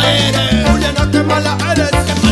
mala eres. Juliana, qué mala eres.